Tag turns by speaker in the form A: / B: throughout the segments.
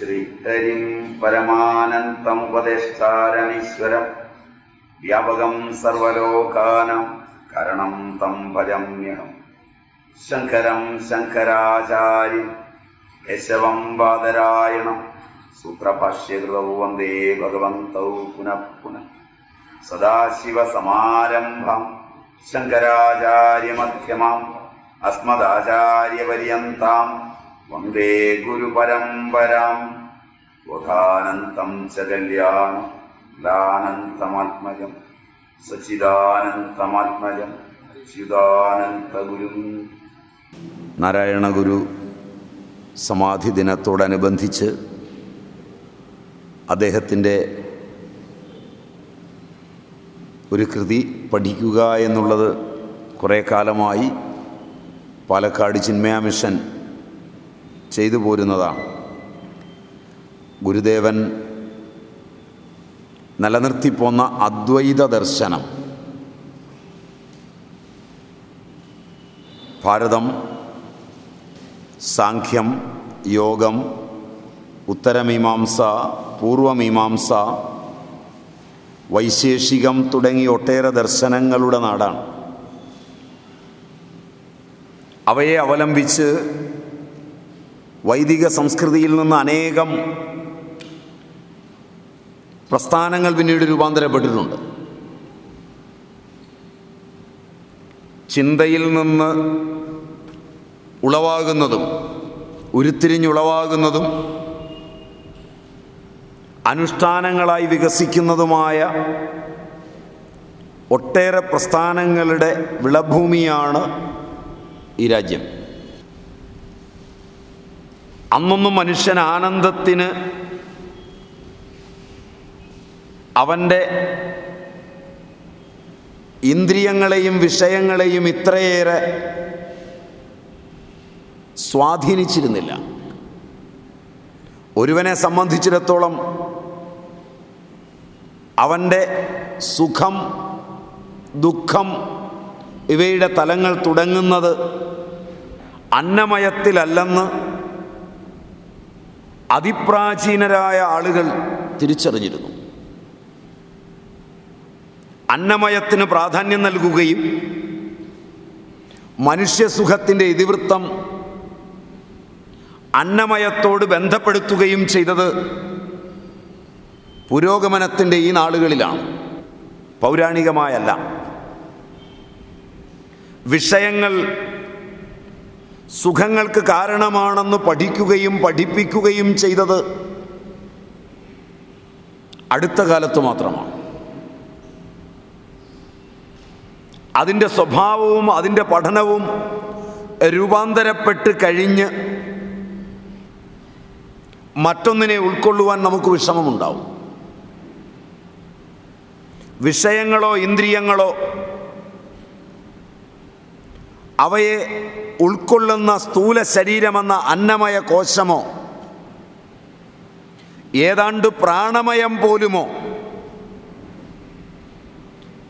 A: ശ്രീഹരിം പരമാനന്തമുപദേഷ്ടാരമീശ്വരം വ്യാപകം സർവലോകാനം കരണം തം ഭജമ്യഹം ശങ്കരം ശങ്കരാചാര്യം കേശവം ബാദരായണം സൂത്രഭാഷ്യകൃതവും വന്ദേ ഭഗവന്തൗ പുനഃ പുനഃ. സദാശിവസമാരംഭം ശങ്കരാചാര്യമധ്യമാം. അസ്മദാചാര്യപര്യന്താം. വന്ദേ ഗുരുപരമ്പരാം. ബോധാനന്തം ച കല്യാണം ദാനന്തമാത്മജം സച്ചിദാനന്തമാത്മജം അച്യുതാനന്തഗുരും നാരായണ ഗുരു സമാധി ദിനത്തോടനുബന്ധിച്ച് അദ്ദേഹത്തിന്റെ ഒരു കൃതി പഠിക്കുക എന്നുള്ളത് കുറേ കാലമായി പാലക്കാട് ചിന്മയ മിഷൻ ചെയ്തു പോരുന്നതാണ്. ഗുരുദേവൻ നിലനിർത്തിപ്പോന്ന അദ്വൈത ദർശനം. ഭാരതം സാഖ്യം യോഗം ഉത്തരമീമാംസ പൂർവമീമാംസ വൈശേഷികം തുടങ്ങി ഒട്ടേറെ ദർശനങ്ങളുടെ നാടാണ്. അവയെ അവലംബിച്ച് വൈദിക സംസ്കൃതിയിൽ നിന്ന് അനേകം പ്രസ്ഥാനങ്ങൾ പിന്നീട് രൂപാന്തരപ്പെട്ടിട്ടുണ്ട്. ചിന്തയിൽ നിന്ന് ഉളവാകുന്നതും ഉരുത്തിരിഞ്ഞുളവാകുന്നതും അനുഷ്ഠാനങ്ങളായി വികസിക്കുന്നതുമായ ഒട്ടേറെ പ്രസ്ഥാനങ്ങളുടെ വിളഭൂമിയാണ് ഈ രാജ്യം. അന്നൊന്നും മനുഷ്യൻ ആനന്ദത്തിന് അവന്റെ ഇന്ദ്രിയങ്ങളെയും വിഷയങ്ങളെയും ഇത്രയേറെ സ്വാധീനിച്ചിരുന്നില്ല. ഒരുവനെ സംബന്ധിച്ചിടത്തോളം അവന്റെ സുഖം ദുഃഖം ഇവയുടെ തലങ്ങൾ തുടങ്ങുന്നത് അന്നമയത്തിലല്ലെന്ന് അതിപ്രാചീനരായ ആളുകൾ തിരിച്ചറിഞ്ഞിരുന്നു. അന്നമയത്തിന് പ്രാധാന്യം നൽകുകയും മനുഷ്യസുഖത്തിന്റെ ഇതിവൃത്തം അന്നമയത്തോട് ബന്ധപ്പെടുത്തുകയും ചെയ്തത് പുരോഗമനത്തിന്റെ ഈ നാളുകളിലാണ്. പൗരാണികമായല്ല. വിഷയങ്ങൾ സുഖങ്ങൾക്ക് കാരണമാണെന്ന് പഠിക്കുകയും പഠിപ്പിക്കുകയും ചെയ്തത് അടുത്ത കാലത്ത് മാത്രമാണ്. അതിന്റെ സ്വഭാവവും അതിന്റെ പഠനവും രൂപാന്തരപ്പെട്ട് കഴിഞ്ഞ് മറ്റൊന്നിനെ ഉൾക്കൊള്ളുവാൻ നമുക്ക് വിഷമമുണ്ടാവും വിഷയങ്ങളോ ഇന്ദ്രിയങ്ങളോ അവയെ ഉൾക്കൊള്ളുന്ന സ്ഥൂല ശരീരമെന്ന അന്നമയ കോശമോ? ഏതാണ്ട് പ്രാണമയം പോലുമോ?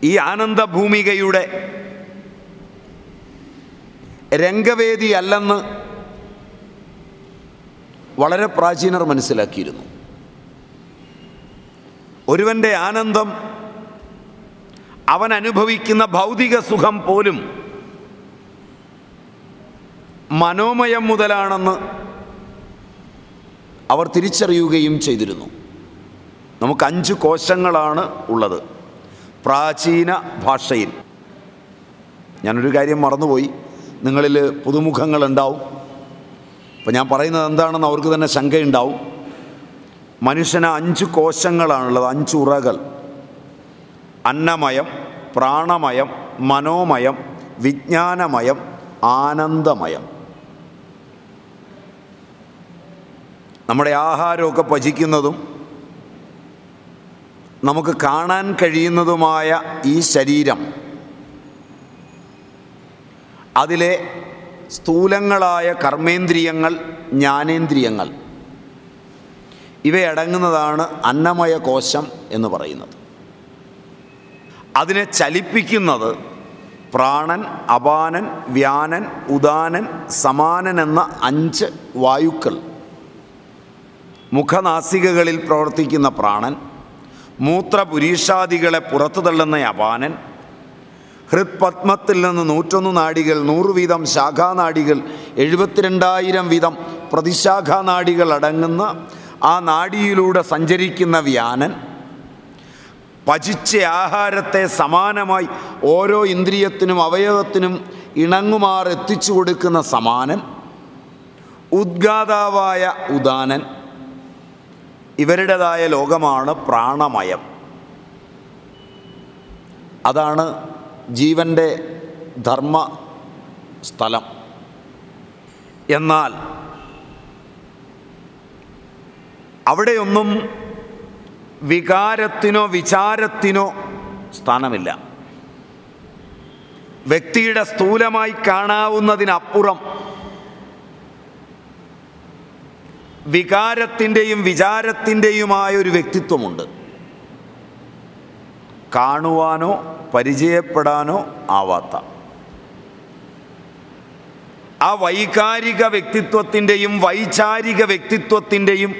A: ഈ ആനന്ദഭൂമികയുടെ രംഗവേദിയല്ലെന്ന് വളരെ പ്രാചീനർ മനസ്സിലാക്കിയിരുന്നു. ഒരുവന്റെ ആനന്ദം അവൻ അനുഭവിക്കുന്ന ഭൗതിക സുഖം പോലും മനോമയം മുതലാണെന്ന് അവർ തിരിച്ചറിയുകയും ചെയ്തിരുന്നു. നമുക്ക് അഞ്ച് കോശങ്ങളാണ് ഉള്ളത്. പ്രാചീന ഭാഷയിൽ. ഞാനൊരു കാര്യം മറന്നുപോയി. നിങ്ങളിൽ പുതുമുഖങ്ങളുണ്ടാവും അപ്പം ഞാൻ പറയുന്നത് എന്താണെന്ന് അവർക്ക് തന്നെ ശങ്കയുണ്ടാവും. മനുഷ്യന് അഞ്ച് കോശങ്ങളാണുള്ളത്. അഞ്ച് ഉറകൾ. അന്നമയം പ്രാണമയം മനോമയം വിജ്ഞാനമയം ആനന്ദമയം. നമ്മുടെ ആഹാരമൊക്കെ പചിക്കുന്നതും നമുക്ക് കാണാൻ കഴിയുന്നതുമായ ഈ ശരീരം അതിലെ സ്ഥൂലങ്ങളായ കർമ്മേന്ദ്രിയങ്ങൾ ജ്ഞാനേന്ദ്രിയങ്ങൾ ഇവയടങ്ങുന്നതാണ് അന്നമയ കോശം എന്ന് പറയുന്നത്. അതിനെ ചലിപ്പിക്കുന്നത് പ്രാണൻ അപാനൻ വ്യാനൻ ഉദാനൻ സമാനൻ എന്ന അഞ്ച് വായുക്കൾ. മുഖനാസികകളിൽ പ്രവർത്തിക്കുന്ന പ്രാണൻ മൂത്രപുരീഷാദികളെ പുറത്തു തള്ളുന്ന അപാനൻ ഹൃത്പത്മത്തിൽ നിന്ന് നൂറ്റൊന്ന് നാടികൾ നൂറ് വീതം ശാഖാനാടികൾ എഴുപത്തിരണ്ടായിരം വീതം പ്രതിശാഖാനാടികൾ അടങ്ങുന്ന ആ നാടിയിലൂടെ സഞ്ചരിക്കുന്ന വ്യാനൻ പചിച്ച ആഹാരത്തെ സമാനമായി ഓരോ ഇന്ദ്രിയത്തിനും അവയവത്തിനും ഇണങ്ങുമാർ എത്തിച്ചു കൊടുക്കുന്ന സമാനൻ ഉദ്ഗാതാവായ ഉദാനൻ ഇവരുടേതായ ലോകമാണ് പ്രാണമയം. അതാണ് ജീവന്റെ ധർമ്മ സ്ഥലം. എന്നാൽ അവിടെയൊന്നും വികാരത്തിനോ വിചാരത്തിനോ സ്ഥാനമില്ല. വ്യക്തിയുടെ സ്ഥൂലമായി കാണാവുന്നതിനപ്പുറം വികാരത്തിന്റെയും വിചാരത്തിന്റെയുമായ ഒരു വ്യക്തിത്വമുണ്ട്. കാണുവാനോ പരിചയപ്പെടാനോ ആവാത്ത. ആ വൈകാരിക വ്യക്തിത്വത്തിന്റെയും വൈചാരിക വ്യക്തിത്വത്തിന്റെയും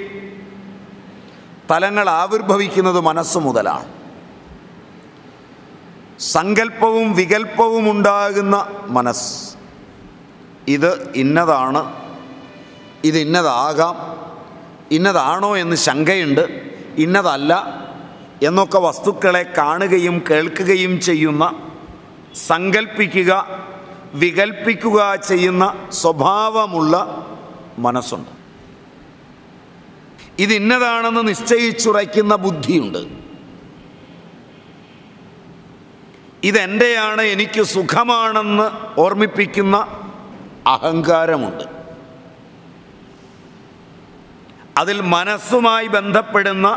A: തലങ്ങൾ ആവിർഭവിക്കുന്നത് മനസ്സ് മുതലാണ്. സങ്കല്പവും വികല്പവും ഉണ്ടാകുന്ന മനസ്സ്. ഇത് ഇന്നതാണ് ഇത് ഇന്നതാകാം. ഇന്നതാണോ എന്ന് ശങ്കയുണ്ട്. ഇന്നതല്ല എന്നൊക്കെ വസ്തുക്കളെ കാണുകയും കേൾക്കുകയും ചെയ്യുന്ന സങ്കൽപ്പിക്കുക വികൽപ്പിക്കുക ചെയ്യുന്ന സ്വഭാവമുള്ള മനസ്സുണ്ട്. ഇത് നിശ്ചയിച്ചുറയ്ക്കുന്ന ബുദ്ധിയുണ്ട്. ഇതെന്റെയാണ് എനിക്ക് സുഖമാണെന്ന് ഓർമ്മിപ്പിക്കുന്ന അഹങ്കാരമുണ്ട്. അതിൽ മനസ്സുമായി ബന്ധപ്പെടുന്ന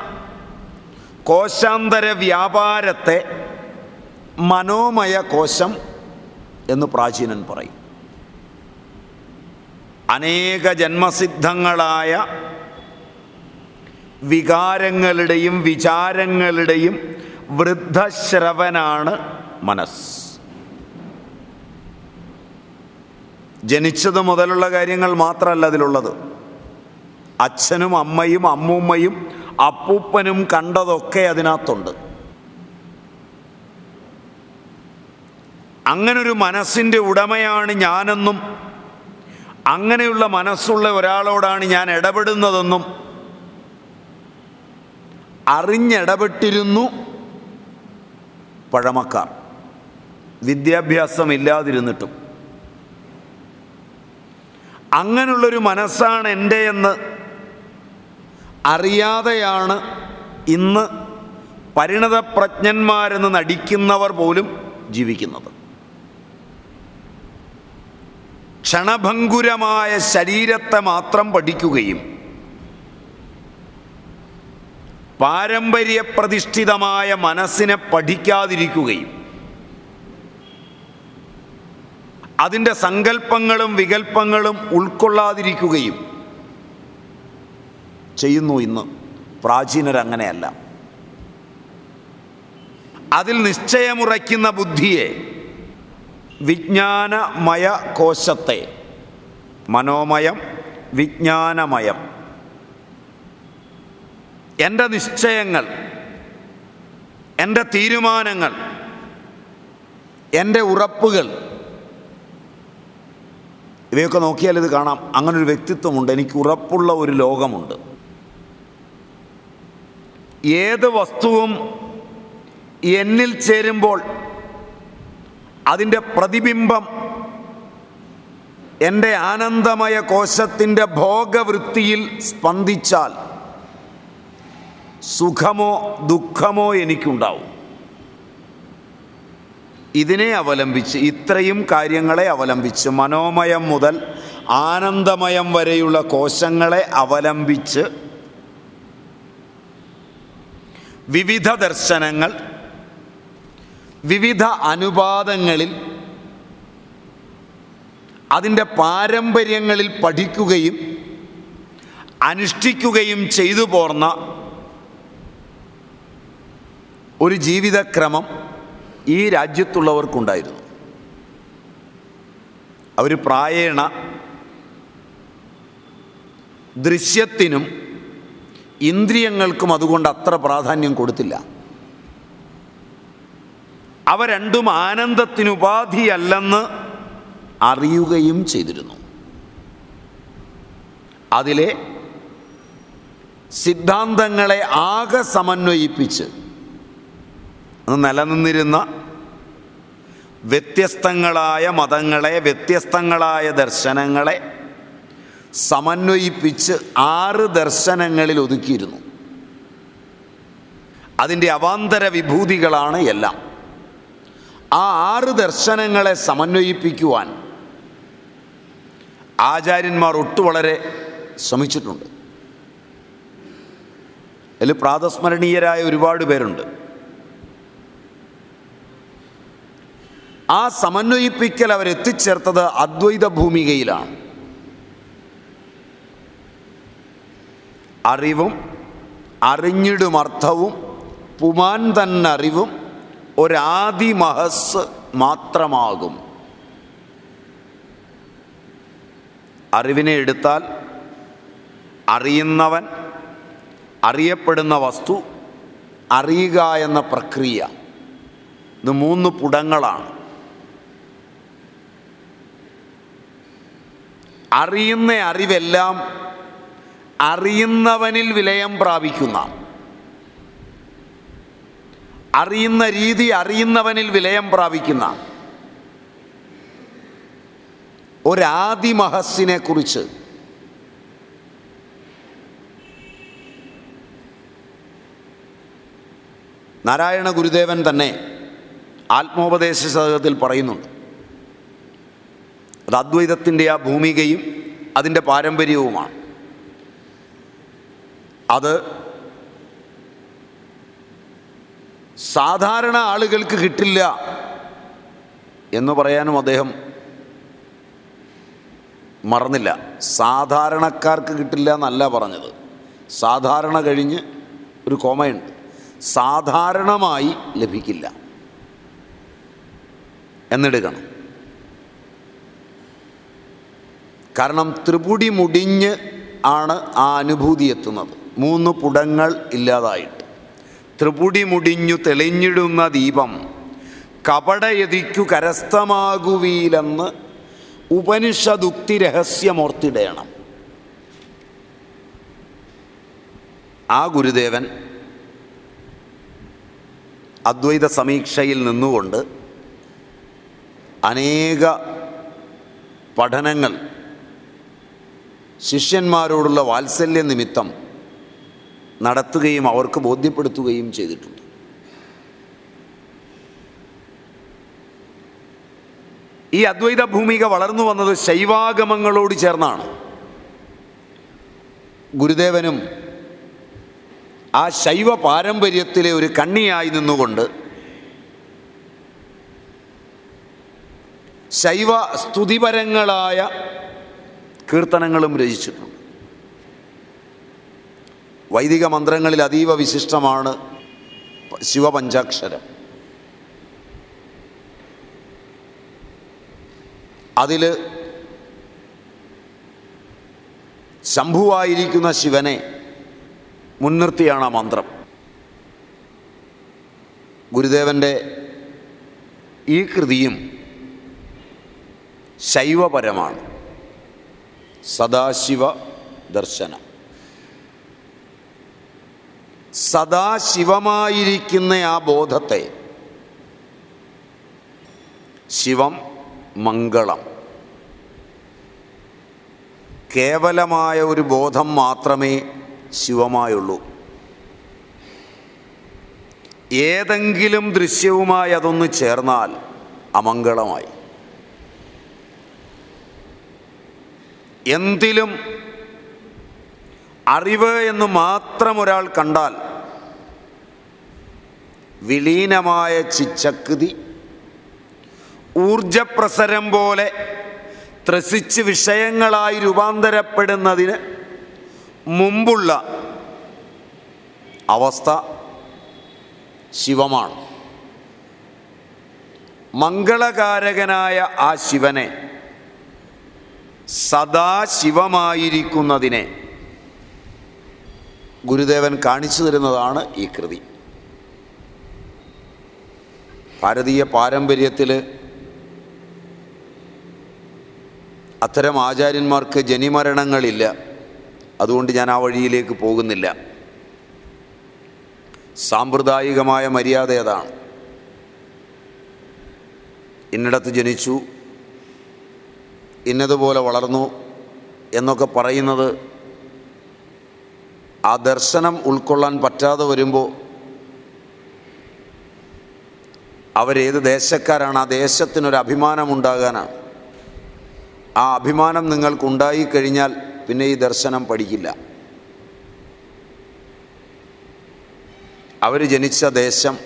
A: കോശാന്തര വ്യാപാരത്തെ മനോമയ കോശം എന്ന് പ്രാചീനൻ പറയും. അനേക ജന്മസിദ്ധങ്ങളായ വികാരങ്ങളുടെയും വിചാരങ്ങളുടെയും വൃദ്ധശ്രവനാണ് മനസ്സ് ജനിച്ചത് മുതലുള്ള കാര്യങ്ങൾ മാത്രമല്ല അതിലുള്ളത്. അച്ഛനും അമ്മയും അമ്മൂമ്മയും അപ്പൂപ്പനും കണ്ടതൊക്കെ അതിനകത്തുണ്ട്. അങ്ങനൊരു മനസ്സിന്റെ ഉടമയാണ് ഞാനെന്നും അങ്ങനെയുള്ള മനസ്സുള്ള ഒരാളോടാണ് ഞാൻ ഇടപെടുന്നതെന്നും അറിഞ്ഞിടപെട്ടിരുന്നു പഴമക്കാർ. വിദ്യാഭ്യാസം ഇല്ലാതിരുന്നിട്ടും. അങ്ങനെയുള്ളൊരു മനസ്സാണ് എന്റെ എന്ന് അറിയാതെയാണ് ഇന്ന് പരിണതപ്രജ്ഞന്മാരെന്ന് നടിക്കുന്നവർ പോലും ജീവിക്കുന്നത്. ക്ഷണഭങ്കുരമായ ശരീരത്തെ മാത്രം പഠിക്കുകയും പാരമ്പര്യപ്രതിഷ്ഠിതമായ മനസ്സിനെ പഠിക്കാതിരിക്കുകയും അതിന്റെ സങ്കല്പങ്ങളും വികല്പങ്ങളും ഉൾക്കൊള്ളാതിരിക്കുകയും ചെയ്യുന്നു ഇന്ന്. പ്രാചീനരങ്ങനെയല്ല. അതിൽ നിശ്ചയമുറയ്ക്കുന്ന ബുദ്ധിയെ വിജ്ഞാനമയ കോശത്തെ മനോമയം വിജ്ഞാനമയം എന്റെ നിശ്ചയങ്ങൾ എന്റെ തീരുമാനങ്ങൾ എന്റെ ഉറപ്പുകൾ ഇവയൊക്കെ നോക്കിയാൽ ഇത് കാണാം. അങ്ങനൊരു വ്യക്തിത്വമുണ്ട്. എനിക്ക് ഉറപ്പുള്ള ഒരു ലോകമുണ്ട്. ഏത് വസ്തുവും എന്നിൽ ചേരുമ്പോൾ അതിന്റെ പ്രതിബിംബം എന്റെ ആനന്ദമയ കോശത്തിന്റെ ഭോഗവൃത്തിയിൽ സ്പന്ദിച്ചാൽ സുഖമോ ദുഃഖമോ എനിക്കുണ്ടാവും. ഇതിനെ അവലംബിച്ച് ഇത്രയും കാര്യങ്ങളെ അവലംബിച്ച് മനോമയം മുതൽ ആനന്ദമയം വരെയുള്ള കോശങ്ങളെ അവലംബിച്ച് വിവിധ ദർശനങ്ങൾ വിവിധ അനുപാതങ്ങളിൽ അതിന്റെ പാരമ്പര്യങ്ങളിൽ പഠിക്കുകയും അനുഷ്ഠിക്കുകയും ചെയ്തു പോർന്ന ഒരു ജീവിതക്രമം ഈ രാജ്യത്തുള്ളവർക്കുണ്ടായിരുന്നു. അവർ പ്രായേണ ദൃശ്യത്തിനും ഇന്ദ്രിയങ്ങൾക്കും അതുകൊണ്ട് അത്ര പ്രാധാന്യം കൊടുത്തില്ല. അവ രണ്ടും ആനന്ദത്തിനുപാധിയല്ലെന്ന് അറിയുകയും ചെയ്തിരുന്നു. അതിലെ സിദ്ധാന്തങ്ങളെ ആകെ സമന്വയിപ്പിച്ച് നിലനിന്നിരുന്ന വ്യത്യസ്തങ്ങളായ മതങ്ങളെ വ്യത്യസ്തങ്ങളായ ദർശനങ്ങളെ സമന്വയിപ്പിച്ച് ആറ് ദർശനങ്ങളിൽ ഒതുക്കിയിരുന്നു. അതിന്റെ അവാന്തര വിഭൂതികളാണ് എല്ലാം. ആ ആറ് ദർശനങ്ങളെ സമന്വയിപ്പിക്കുവാൻ ആചാര്യന്മാർ ഒട്ടു വളരെ ശ്രമിച്ചിട്ടുണ്ട്. അതിൽ പ്രാതസ്മരണീയരായ ഒരുപാട് പേരുണ്ട്. ആ സമന്വയിപ്പിക്കൽ അവരെത്തിച്ചേർത്തത് അദ്വൈത ഭൂമികയിലാണ് അറിവും അറിഞ്ഞിടുമർത്ഥവും പുമാൻ തന്നറിവും ഒരാദിമഹസ് മാത്രമാകും. അറിവിനെ എടുത്താൽ അറിയുന്നവൻ അറിയപ്പെടുന്ന വസ്തു അറിയുക എന്ന പ്രക്രിയ. ഇത് മൂന്ന് പുടങ്ങളാണ്. അറിയുന്ന അറിവെല്ലാം അറിയുന്നവനിൽ വിലയം പ്രാപിക്കുന്ന. അറിയുന്ന രീതി അറിയുന്നവനിൽ വിലയം പ്രാപിക്കുന്ന. ഒരാദിമഹസ്സിനെ കുറിച്ച്. നാരായണ ഗുരുദേവൻ തന്നെ ആത്മോപദേശ ശതകത്തിൽ പറയുന്നുണ്ട്. അത് അദ്വൈതത്തിന്റെ ആ ഭൂമികയും അതിന്റെ പാരമ്പര്യവുമാണ്. അത് സാധാരണ ആളുകൾക്ക് കിട്ടില്ല എന്ന് പറയാനും അദ്ദേഹം മറന്നില്ല. സാധാരണക്കാർക്ക് കിട്ടില്ല എന്നല്ല പറഞ്ഞത്. സാധാരണ കഴിഞ്ഞ് ഒരു കോമയുണ്ട്. സാധാരണമായി ലഭിക്കില്ല. എന്നെടുക്കണം കാരണം ത്രിപുടി മുടിഞ്ഞ് ആണ് ആ അനുഭൂതി എത്തുന്നത്. മൂന്ന് പുടങ്ങൾ ഇല്ലാതായിട്ട്. ത്രിപുടി മുടിഞ്ഞു തെളിഞ്ഞിടുന്ന ദീപം കപടയതിക്കു കരസ്ഥമാകുവീലെന്ന് ഉപനിഷദുക്തി രഹസ്യമോർത്തിടേണം. ആ ഗുരുദേവൻ അദ്വൈത സമീക്ഷയിൽ നിന്നുകൊണ്ട് അനേക പഠനങ്ങൾ ശിഷ്യന്മാരോടുള്ള വാത്സല്യ നിമിത്തം നടത്തുകയും അവർക്ക് ബോധ്യപ്പെടുത്തുകയും ചെയ്തിട്ടുണ്ട്. ഈ അദ്വൈത ഭൂമിക വളർന്നു വന്നത് ശൈവാഗമങ്ങളോട് ചേർന്നാണ്. ഗുരുദേവനും ആ ശൈവ പാരമ്പര്യത്തിലെ ഒരു കണ്ണിയായി നിന്നുകൊണ്ട് ശൈവ സ്തുതിപരങ്ങളായ കീർത്തനങ്ങളും രചിച്ചിട്ടുണ്ട്. വൈദിക മന്ത്രങ്ങളിൽ അതീവ വിശിഷ്ടമാണ് ശിവപഞ്ചാക്ഷരം. അതിൽ ശംഭുവായിരിക്കുന്ന ശിവനെ മുൻനിർത്തിയാണ് ആ മന്ത്രം. ഗുരുദേവന്റെ ഈ കൃതിയും ശൈവപരമാണ്. സദാശിവ ദർശനം സദാശിവമായിരിക്കുന്ന ആ ബോധത്തെ ശിവം മംഗളം. കേവലമായ ഒരു ബോധം മാത്രമേ ശിവമായുള്ളൂ. ഏതെങ്കിലും ദൃശ്യവുമായി അതൊന്ന് ചേർന്നാൽ അമംഗളമായി. എന്തിലും അറിവ് എന്ന് മാത്രം ഒരാൾ കണ്ടാൽ വിലീനമായ ചിച്ചക്കുതി ഊർജപ്രസരം പോലെ ത്രസിച്ച് വിഷയങ്ങളായി രൂപാന്തരപ്പെടുന്നതിന് മുമ്പുള്ള അവസ്ഥ ശിവമാണ്. മംഗളകാരകനായ ആ ശിവനെ സദാ ശിവമായിരിക്കുന്നതിനെ ഗുരുദേവൻ കാണിച്ചു തരുന്നതാണ് ഈ കൃതി. ഭാരതീയ പാരമ്പര്യത്തിൽ അത്തരം ആചാര്യന്മാർക്ക് ജനിമരണങ്ങളില്ല. അതുകൊണ്ട് ഞാൻ ആ വഴിയിലേക്ക് പോകുന്നില്ല. സാമ്പ്രദായികമായ മര്യാദ അതാണ് ഇന്നിടത്ത് ജനിച്ചു ഇന്നതുപോലെ വളർന്നു എന്നൊക്കെ പറയുന്നത് ആ ദർശനം ഉൾക്കൊള്ളാൻ പറ്റാതെ വരുമ്പോൾ അവരേത് ദേശക്കാരാണ് ആ ദേശത്തിനൊരു അഭിമാനമുണ്ടാകാനാണ് ആ അഭിമാനം നിങ്ങൾക്കുണ്ടായി കഴിഞ്ഞാൽ പിന്നെ ഈ ദർശനം പഠിക്കില്ല. അവർ ജനിച്ച ദേശം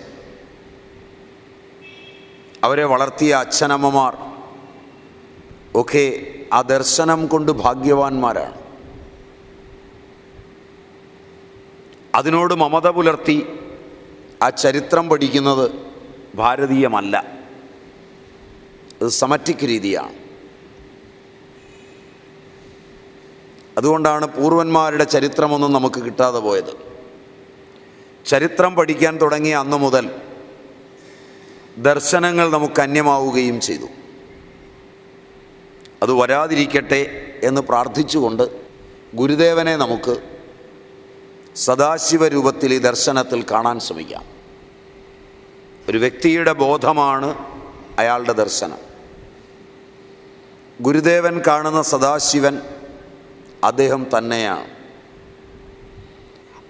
A: അവരെ വളർത്തിയ അച്ഛനമ്മമാർ ഒക്കെ ആ ദർശനം കൊണ്ട് ഭാഗ്യവാന്മാരാണ്. അതിനോട് മമത പുലർത്തി ആ ചരിത്രം പഠിക്കുന്നത് ഭാരതീയമല്ല. അത് സമറ്റിക് രീതിയാണ്. അതുകൊണ്ടാണ് പൂർവന്മാരുടെ ചരിത്രമൊന്നും നമുക്ക് കിട്ടാതെ പോയത്. ചരിത്രം പഠിക്കാൻ തുടങ്ങിയ അന്ന് മുതൽ ദർശനങ്ങൾ നമുക്ക് അന്യമാവുകയും ചെയ്തു. അത് വരാതിരിക്കട്ടെ എന്ന് പ്രാർത്ഥിച്ചുകൊണ്ട് ഗുരുദേവനെ നമുക്ക് സദാശിവ രൂപത്തിൽ ഈ ദർശനത്തിൽ കാണാൻ ശ്രമിക്കാം. ഒരു വ്യക്തിയുടെ ബോധമാണ് അയാളുടെ ദർശനം. ഗുരുദേവൻ കാണുന്ന സദാശിവൻ അദ്ദേഹം തന്നെയാണ്.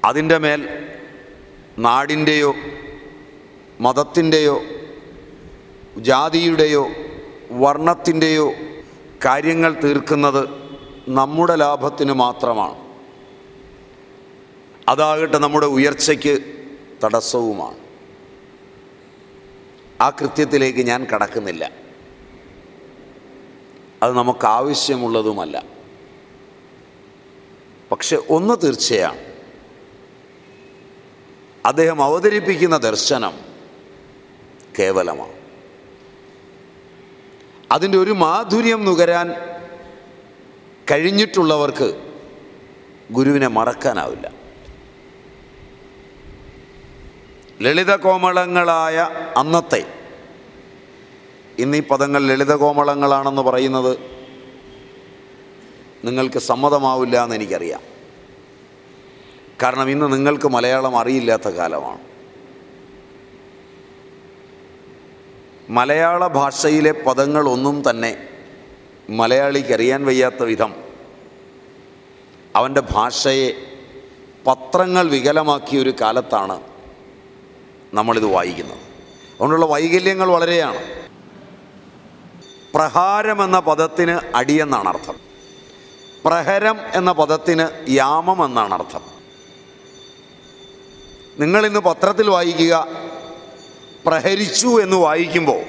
A: അതിന്റെ മേൽ നാടിന്റെയോ മതത്തിന്റെയോ ജാതിയുടെയോ വർണത്തിന്റെയോ കാര്യങ്ങൾ തീർക്കുന്നത് നമ്മുടെ ലാഭത്തിന് മാത്രമാണ്. അതാകട്ടെ നമ്മുടെ ഉയർച്ചയ്ക്ക് തടസ്സവുമാണ്. ആ കൃത്യത്തിലേക്ക് ഞാൻ കടക്കുന്നില്ല. അത് നമുക്ക് ആവശ്യമുള്ളതുമല്ല. പക്ഷെ ഒന്ന് തീർച്ചയാണ്. അദ്ദേഹം അവതരിപ്പിക്കുന്ന ദർശനം കേവലമാണ്. അതിന്റെ ഒരു മാധുര്യം നുകരാൻ കഴിഞ്ഞിട്ടുള്ളവർക്ക് ഗുരുവിനെ മറക്കാനാവില്ല. ലളിതകോമളങ്ങളായ അന്നത്തെ. ഇന്ന് ഈ പദങ്ങൾ ലളിതകോമളങ്ങളാണെന്ന് പറയുന്നത് നിങ്ങൾക്ക് സമ്മതമാവില്ല എന്ന് എനിക്കറിയാം. കാരണം ഇന്ന് നിങ്ങൾക്ക് മലയാളം അറിയില്ലാത്ത കാലമാണ്. മലയാള ഭാഷയിലെ പദങ്ങളൊന്നും തന്നെ മലയാളിക്ക് അറിയാൻ വയ്യാത്ത വിധം അവന്റെ ഭാഷയെ പത്രങ്ങൾ വികലമാക്കിയ ഒരു കാലത്താണ് നമ്മളിത് വായിക്കുന്നത്. അതുകൊണ്ടുള്ള വൈകല്യങ്ങൾ വളരെയാണ്. പ്രഹാരം എന്ന പദത്തിന് അടിയെന്നാണ് അർത്ഥം. പ്രഹരം എന്ന പദത്തിന് യാമം എന്നാണ് അർത്ഥം. നിങ്ങളിന്ന് പത്രത്തിൽ വായിക്കുക പ്രഹരിച്ചു എന്ന് വായിക്കുമ്പോൾ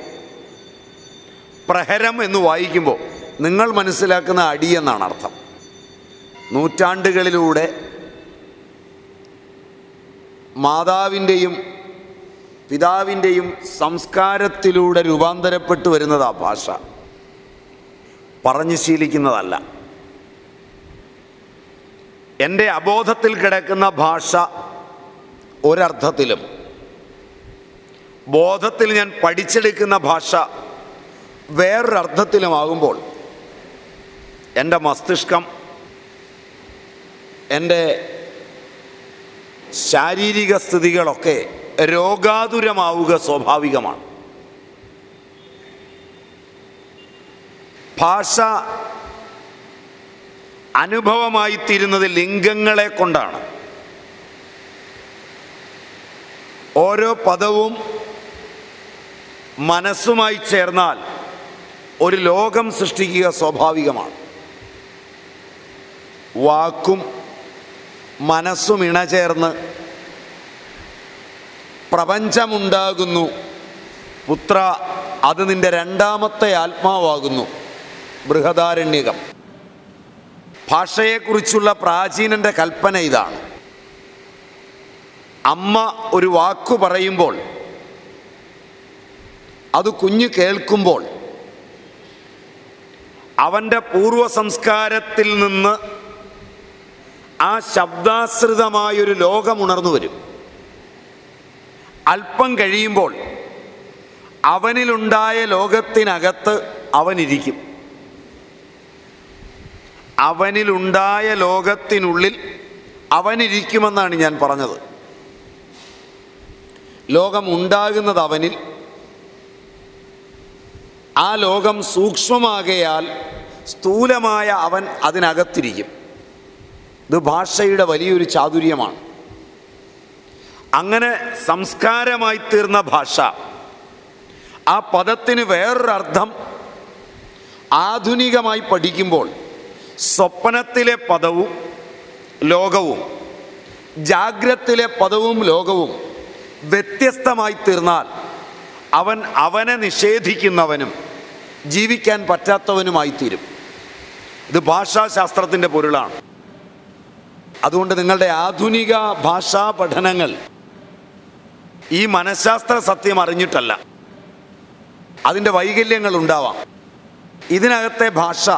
A: പ്രഹരം എന്ന് വായിക്കുമ്പോൾ നിങ്ങൾ മനസ്സിലാക്കുന്ന അടി എന്നാണ് അർത്ഥം. നൂറ്റാണ്ടുകളിലൂടെ മാതാവിന്റെയും പിതാവിന്റെയും സംസ്കാരത്തിലൂടെ രൂപാന്തരപ്പെട്ടു വരുന്നത് ഭാഷ. പറഞ്ഞു ശീലിക്കുന്നതല്ല. എന്റെ അബോധത്തിൽ കിടക്കുന്ന ഭാഷ ഒരർത്ഥത്തിലും ബോധത്തിൽ ഞാൻ പഠിച്ചെടുക്കുന്ന ഭാഷ വേറൊരർത്ഥത്തിലുമാകുമ്പോൾ എന്റെ മസ്തിഷ്കം എന്റെ ശാരീരിക സ്ഥിതികളൊക്കെ രോഗാതുരമാവുക സ്വാഭാവികമാണ്. ഭാഷ അനുഭവമായി തീരുന്നത് ലിംഗങ്ങളെ കൊണ്ടാണ്. ഓരോ പദവും മനസ്സുമായി ചേർന്നാൽ ഒരു ലോകം സൃഷ്ടിക്കുക സ്വാഭാവികമാണ്. വാക്കും മനസ്സും ഇണചേർന്ന് പ്രപഞ്ചമുണ്ടാകുന്നു. പുത്ര അത് നിന്റെ രണ്ടാമത്തെ ആത്മാവാകുന്നു. ബൃഹദാരണ്യകം. ഭാഷയെക്കുറിച്ചുള്ള പ്രാചീനന്റെ കൽപ്പന ഇതാണ്. അമ്മ ഒരു വാക്കു പറയുമ്പോൾ അത് കുഞ്ഞ് കേൾക്കുമ്പോൾ അവന്റെ പൂർവ സംസ്കാരത്തിൽ നിന്ന് ആ ശബ്ദാശ്രിതമായൊരു ലോകമുണർന്നു വരും. അല്പം കഴിയുമ്പോൾ അവനിലുണ്ടായ ലോകത്തിനകത്ത് അവനിരിക്കും. അവനിലുണ്ടായ ലോകത്തിനുള്ളിൽ അവനിരിക്കുമെന്നാണ് ഞാൻ പറഞ്ഞത്. ലോകം ഉണ്ടാകുന്നത് അവനിൽ. ആ ലോകം സൂക്ഷ്മമാകയാൽ സ്ഥൂലമായ അവൻ അതിനകത്തിരിക്കും. ഇത് ഭാഷയുടെ വലിയൊരു ചാതുര്യമാണ്. അങ്ങനെ സംസ്കാരമായി തീർന്ന ഭാഷ. ആ പദത്തിന് വേറൊരർത്ഥം ആധുനികമായി പഠിക്കുമ്പോൾ സ്വപ്നത്തിലെ പദവും ലോകവും ജാഗ്രത്തിലെ പദവും ലോകവും വ്യത്യസ്തമായി തീർന്നാൽ അവൻ അവനെ നിഷേധിക്കുന്നവനും ജീവിക്കാൻ പറ്റാത്തവനുമായി തീരും. ഇത് ഭാഷാശാസ്ത്രത്തിന്റെ പൊരുളാണ്. അതുകൊണ്ട് നിങ്ങളുടെ ആധുനിക ഭാഷാ പഠനങ്ങൾ ഈ മനഃശാസ്ത്ര സത്യം അറിഞ്ഞിട്ടല്ല. അതിന്റെ വൈകല്യങ്ങൾ ഉണ്ടാവാം. ഇതിനകത്തെ ഭാഷ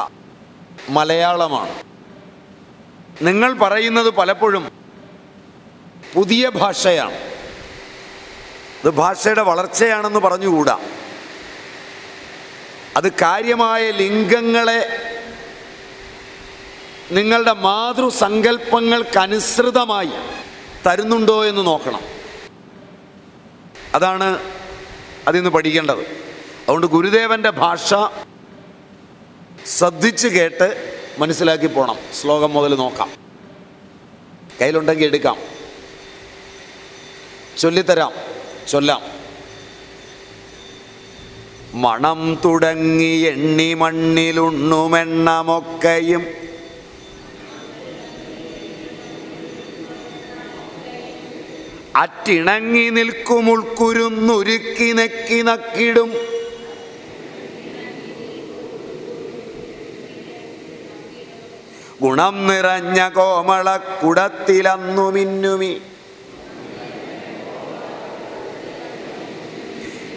A: മലയാളമാണ്. നിങ്ങൾ പറയുന്നത് പലപ്പോഴും പുതിയ ഭാഷയാണ്. ഇത് ഭാഷയുടെ വളർച്ചയാണെന്ന് പറഞ്ഞുകൂടാ. അത് കാര്യമായ ലിംഗങ്ങളെ നിങ്ങളുടെ മാതൃസങ്കല്പങ്ങൾക്കനുസൃതമായി തരുന്നുണ്ടോ എന്ന് നോക്കണം. അതാണ് അതിൽ നിന്ന് പഠിക്കേണ്ടത്. അതുകൊണ്ട് ഗുരുദേവന്റെ ഭാഷ ശ്രദ്ധിച്ച് കേട്ട് മനസ്സിലാക്കി പോകണം ശ്ലോകം മുതൽ നോക്കാം. കയ്യിലുണ്ടെങ്കിൽ എടുക്കാം. ചൊല്ലിത്തരാം. ചൊല്ലാം. മണം തുടങ്ങി എണ്ണി മണ്ണിലുണ്ണുമെണ്ണമൊക്കെയും അറ്റിണങ്ങി നിൽക്കും ഉൾക്കുരുന്നുരുക്കി നെക്കി നക്കിടും. ഗുണം നിറഞ്ഞ കോമള കുടത്തിലന്നു മിന്നുമി.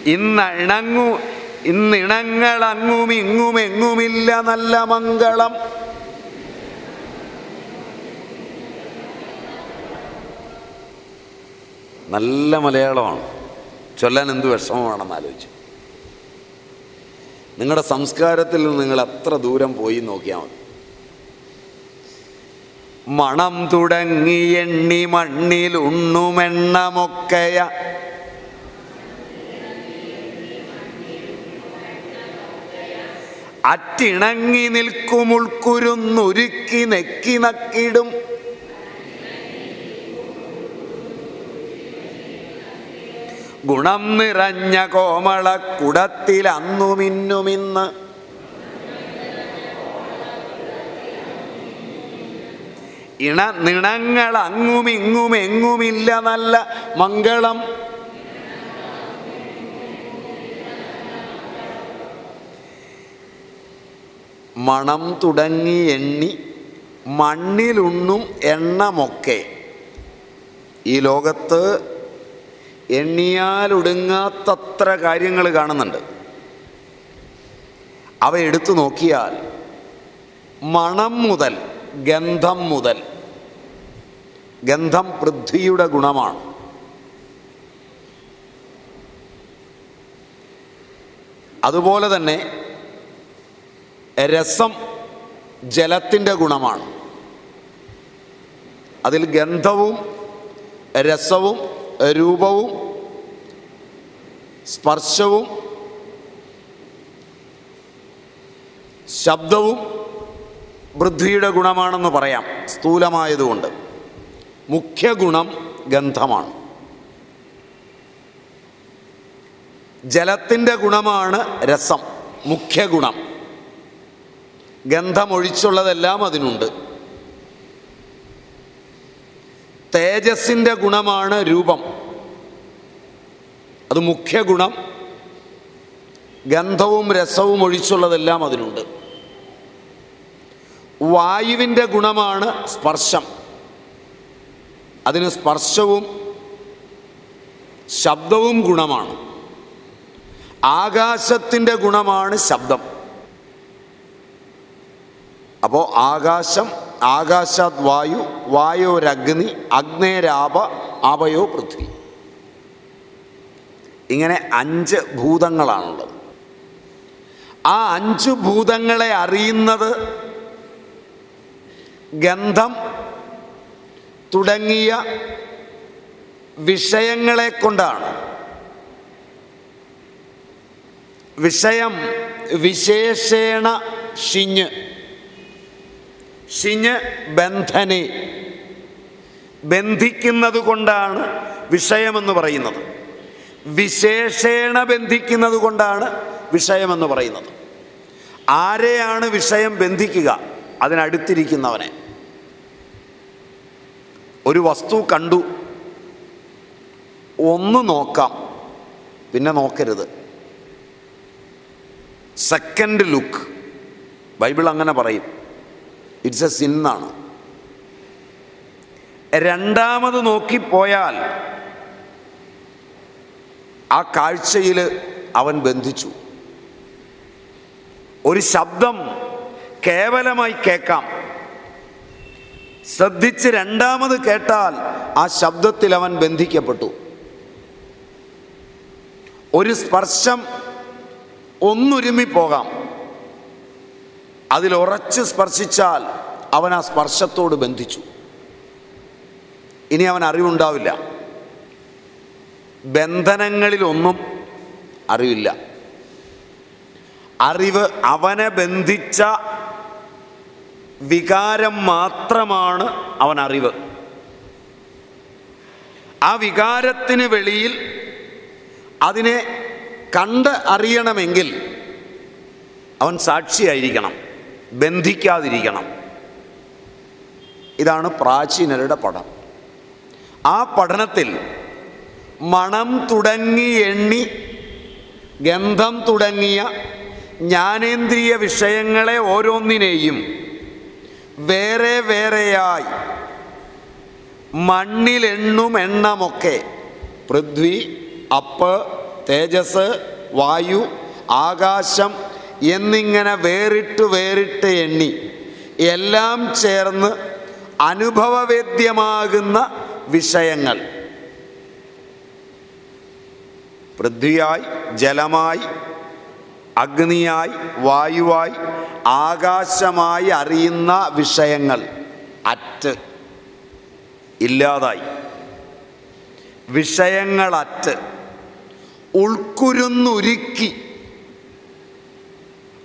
A: ഇന്നിണങ്ങു ഇന്നിണങ്ങളങ്ങുമിങ്ങുമെങ്ങുമില്ല നല്ല മംഗളം. നല്ല മലയാളമാണ്. ചൊല്ലാൻ എന്ത് വിഷമമാണെന്ന് ആലോചിച്ചു. നിങ്ങളുടെ സംസ്കാരത്തിൽ നിന്ന് നിങ്ങൾ എത്ര ദൂരം പോയി നോക്കിയാൽ മതി. മണം തുടങ്ങി എണ്ണി മണ്ണിൽ ഉണ്ണുമെണ്ണമൊക്കെയ അറ്റിണങ്ങി നിൽക്കുമുൾക്കുരുന്നുരുക്കി നെക്കി നക്കിടും. ഗുണം നിറഞ്ഞ കോമള കുടത്തിൽ അന്നു മിന്നുമിന്ന്. ഇണ നിണങ്ങൾ അങ്ങും ഇങ്ങും എങ്ങുമില്ല നല്ല മംഗളം. മണം തുടങ്ങി എണ്ണി മണ്ണിലുണ്ണും എണ്ണമൊക്കെ. ഈ ലോകത്ത് എണ്ണിയാലൊടുങ്ങാത്തത്ര കാര്യങ്ങൾ കാണുന്നുണ്ട്. അവ എടുത്തു നോക്കിയാൽ മണം മുതൽ ഗന്ധം മുതൽ ഗന്ധം പൃഥ്വിയുടെ ഗുണമാണ്. അതുപോലെ തന്നെ രസം ജലത്തിന്റെ ഗുണമാണ്. അതിൽ ഗന്ധവും രസവും രൂപവും സ്പർശവും ശബ്ദവും വൃദ്ധിയുടെ ഗുണമാണെന്ന് പറയാം. സ്ഥൂലമായതുകൊണ്ട്. മുഖ്യ ഗുണം ഗന്ധമാണ്. ജലത്തിന്റെ ഗുണമാണ് രസം. മുഖ്യ ഗുണം ഗന്ധമൊഴിച്ചുള്ളതെല്ലാം അതിനുണ്ട്. തേജസ്സിന്റെ ഗുണമാണ് രൂപം. അത് മുഖ്യ ഗുണം. ഗന്ധവും രസവും ഒഴിച്ചുള്ളതെല്ലാം അതിനുണ്ട്. വായുവിന്റെ ഗുണമാണ് സ്പർശം. അതിന് സ്പർശവും ശബ്ദവും ഗുണമാണ്. ആകാശത്തിന്റെ ഗുണമാണ് ശബ്ദം. അപ്പോൾ ആകാശം ആകാശാത് വായു വായോരഗ്നി അഗ്നേരാപ അവയോ പൃഥ്വി. ഇങ്ങനെ അഞ്ച് ഭൂതങ്ങളാണുള്ളത്. ആ അഞ്ച് ഭൂതങ്ങളെ അറിയുന്നത് ഗന്ധം തുടങ്ങിയ വിഷയങ്ങളെ കൊണ്ടാണ്. വിഷയം വിശേഷേണ ഷിഞ്ഞ് ഷിഞ്ഞ് ബന്ധനെ. ബന്ധിക്കുന്നത് കൊണ്ടാണ് വിഷയമെന്ന് പറയുന്നത്. വിശേഷേണ ബന്ധിക്കുന്നത് കൊണ്ടാണ് വിഷയമെന്ന് പറയുന്നത്. ആരെയാണ് വിഷയം ബന്ധിക്കുക? അതിനടുത്തിരിക്കുന്നവനെ. ഒരു വസ്തു കണ്ടു. ഒന്ന് നോക്കാം. പിന്നെ നോക്കരുത്. സെക്കൻഡ് ലുക്ക് ബൈബിൾ അങ്ങനെ പറയും. ഇറ്റ്സ് എ സിന്നാണ് രണ്ടാമത് നോക്കിപ്പോയാൽ ആ കാഴ്ചയിൽ അവൻ ബന്ധിച്ചു. ഒരു ശബ്ദം കേവലമായി കേൾക്കാം. ശ്രദ്ധിച്ച് രണ്ടാമത് കേട്ടാൽ ആ ശബ്ദത്തിൽ അവൻ ബന്ധിക്കപ്പെട്ടു. ഒരു സ്പർശം ഒന്നൊരുമി പോകാം. അതിൽ ഉറച്ച് സ്പർശിച്ചാൽ അവൻ ആ സ്പർശത്തോട് ബന്ധിച്ചു. ഇനി അവൻ അറിവുണ്ടാവില്ല. ബന്ധനങ്ങളിലൊന്നും അറിവില്ല. അറിവ് അവനെ ബന്ധിച്ച വികാരം മാത്രമാണ് അവൻ അറിവ്. ആ വികാരത്തിന് വെളിയിൽ അതിനെ കണ്ട് അറിയണമെങ്കിൽ അവൻ സാക്ഷിയായിരിക്കണം. ബന്ധിക്കാതിരിക്കണം. ഇതാണ് പ്രാചീനരുടെ പഠനം. ആ പഠനത്തിൽ മണം തുടങ്ങി എണ്ണി ഗന്ധം തുടങ്ങിയ ജ്ഞാനേന്ദ്രിയ വിഷയങ്ങളെ ഓരോന്നിനെയും വേറെ വേറെയായി മണ്ണിലെണ്ണും എണ്ണമൊക്കെ പൃഥ്വി അപ്പ് തേജസ് വായു ആകാശം എന്നിങ്ങനെ വേറിട്ട് വേറിട്ട് എണ്ണി എല്ലാം ചേർന്ന് അനുഭവവേദ്യമാകുന്ന വിഷയങ്ങൾ. പൃഥ്വിയായി ജലമായി അഗ്നിയായി വായുവായി ആകാശമായി അറിയുന്ന വിഷയങ്ങൾ അറ്റ് ഇല്ലാതായി. വിഷയങ്ങളറ്റ് ഉൾക്കുരുന്നുരുക്കി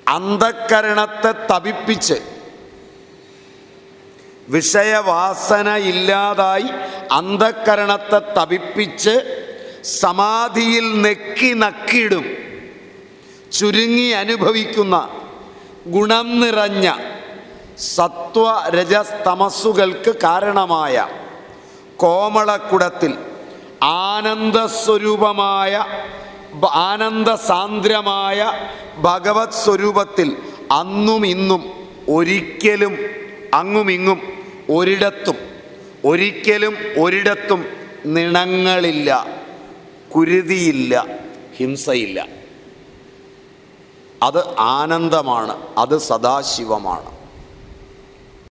A: അന്ധക്കരണത്തെ തപിപ്പിച്ച് വിഷയവാസന ഇല്ലാതായി അന്ധക്കരണത്തെ തപിപ്പിച്ച് സമാധിയിൽ നെക്കി നക്കിടും ചുരുങ്ങി അനുഭവിക്കുന്ന ഗുണം നിറഞ്ഞ സത്വ രജസ്തമസ്സുകൾക്ക് കാരണമായ കോമളക്കുടത്തിൽ ആനന്ദസ്വരൂപമായ ബ- ആനന്ദസാന്ദ്രമായ ഭഗവത് സ്വരൂപത്തിൽ അന്നും ഇന്നും ഒരിക്കലും അങ്ങുമിങ്ങും ഒരിടത്തും ഒരിക്കലും ഒരിടത്തും നിണങ്ങളില്ല കുരുതിയില്ല ഹിംസയില്ല. അത് ആനന്ദമാണ് അത് സദാശിവമാണ്.